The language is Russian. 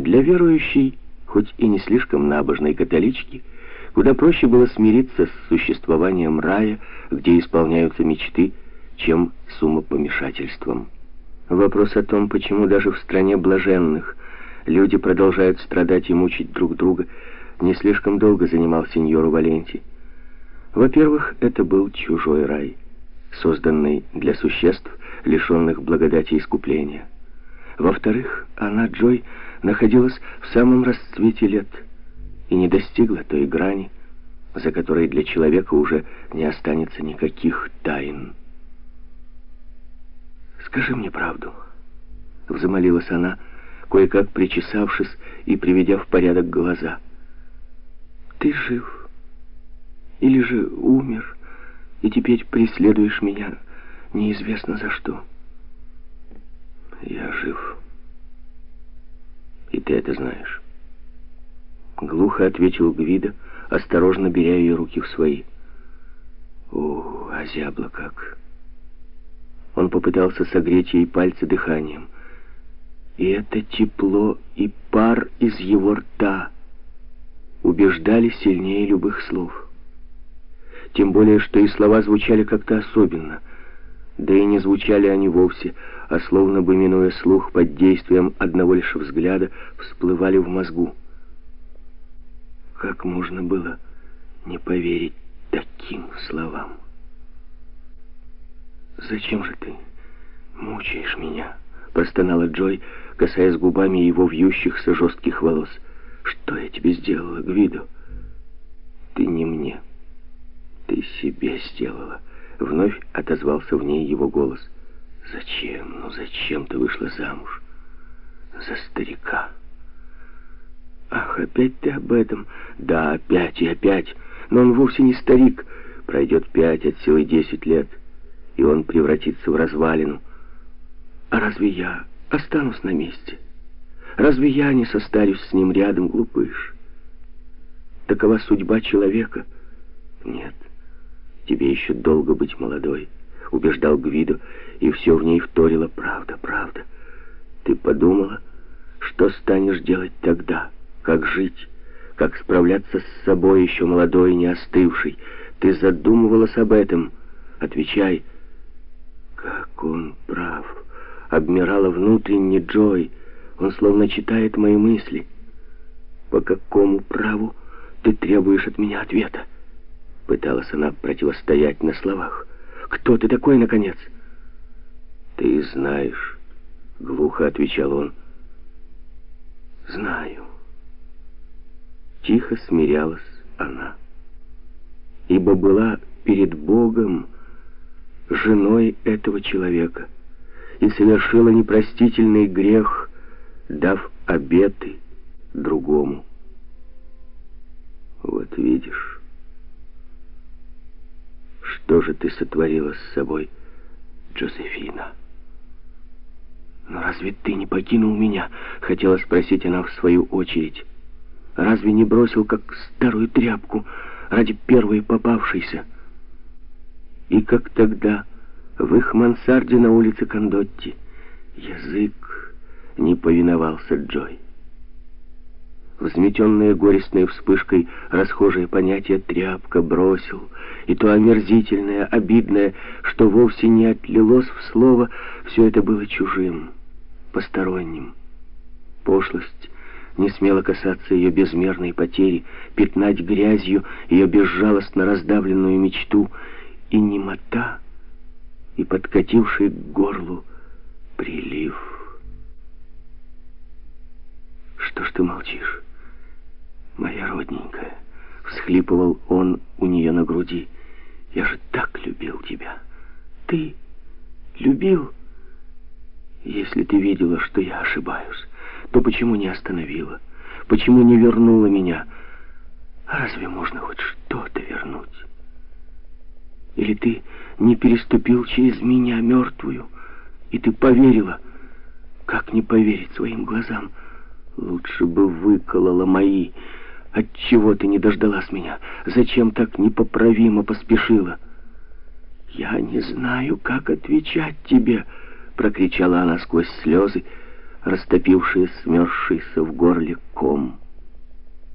Для верующей, хоть и не слишком набожной католички, куда проще было смириться с существованием рая, где исполняются мечты, чем с умопомешательством. Вопрос о том, почему даже в стране блаженных люди продолжают страдать и мучить друг друга, не слишком долго занимал сеньору Валенти. Во-первых, это был чужой рай, созданный для существ, лишенных благодати искупления. Во-вторых, она, Джой, находилась в самом расцвете лет и не достигла той грани, за которой для человека уже не останется никаких тайн. «Скажи мне правду», — взмолилась она, кое-как причесавшись и приведя в порядок глаза. «Ты жив или же умер, и теперь преследуешь меня неизвестно за что?» «Я жив, и ты это знаешь». Глухо ответил Гвида, осторожно беря ее руки в свои. «О, озябло как!» Он попытался согреть ей пальцы дыханием. И это тепло и пар из его рта убеждали сильнее любых слов. Тем более, что и слова звучали как-то особенно. Да и не звучали они вовсе, а словно бы, минуя слух под действием одного лишь взгляда, всплывали в мозгу. Как можно было не поверить таким словам? «Зачем же ты мучаешь меня?» — простонала Джой, касаясь губами его вьющихся жестких волос. «Что я тебе сделала, Гвидо?» «Ты не мне. Ты себе сделала». Вновь отозвался в ней его голос. «Зачем? Ну зачем ты вышла замуж? За старика». «Ах, опять ты об этом?» «Да, опять и опять. Но он вовсе не старик. Пройдет пять, от силы десять лет» и он превратится в развалину. А разве я останусь на месте? Разве я не состарюсь с ним рядом, глупыш? Такова судьба человека. Нет, тебе еще долго быть молодой, убеждал Гвидо, и все в ней вторило правда, правда. Ты подумала, что станешь делать тогда, как жить, как справляться с собой еще молодой и не остывшей. Ты задумывалась об этом. Отвечай, как он прав. Обмирала внутренне Джой. Он словно читает мои мысли. По какому праву ты требуешь от меня ответа? Пыталась она противостоять на словах. Кто ты такой, наконец? Ты знаешь, глухо отвечал он. Знаю. Тихо смирялась она. Ибо была перед Богом, женой этого человека и совершила непростительный грех, дав обеты другому. Вот видишь, что же ты сотворила с собой, Джозефина? «Но разве ты не покинул меня?» — хотела спросить она в свою очередь. «Разве не бросил, как старую тряпку, ради первой попавшейся?» И как тогда, в их мансарде на улице Кондотти, язык не повиновался Джой. Взметенные горестной вспышкой расхожее понятие «тряпка» бросил, и то омерзительное, обидное, что вовсе не отлилось в слово, все это было чужим, посторонним. Пошлость не смела касаться ее безмерной потери, пятнать грязью ее безжалостно раздавленную мечту — и немота, и подкативший к горлу прилив. «Что ж ты молчишь, моя родненькая?» — всхлипывал он у нее на груди. «Я же так любил тебя. Ты любил? Если ты видела, что я ошибаюсь, то почему не остановила? Почему не вернула меня? А разве можно хоть что-то вернуть?» Или ты не переступил через меня мертвую, и ты поверила? Как не поверить своим глазам? Лучше бы выколола мои. Отчего ты не дождалась меня? Зачем так непоправимо поспешила? Я не знаю, как отвечать тебе, прокричала она сквозь слезы, растопившие смерзшийся в горле ком.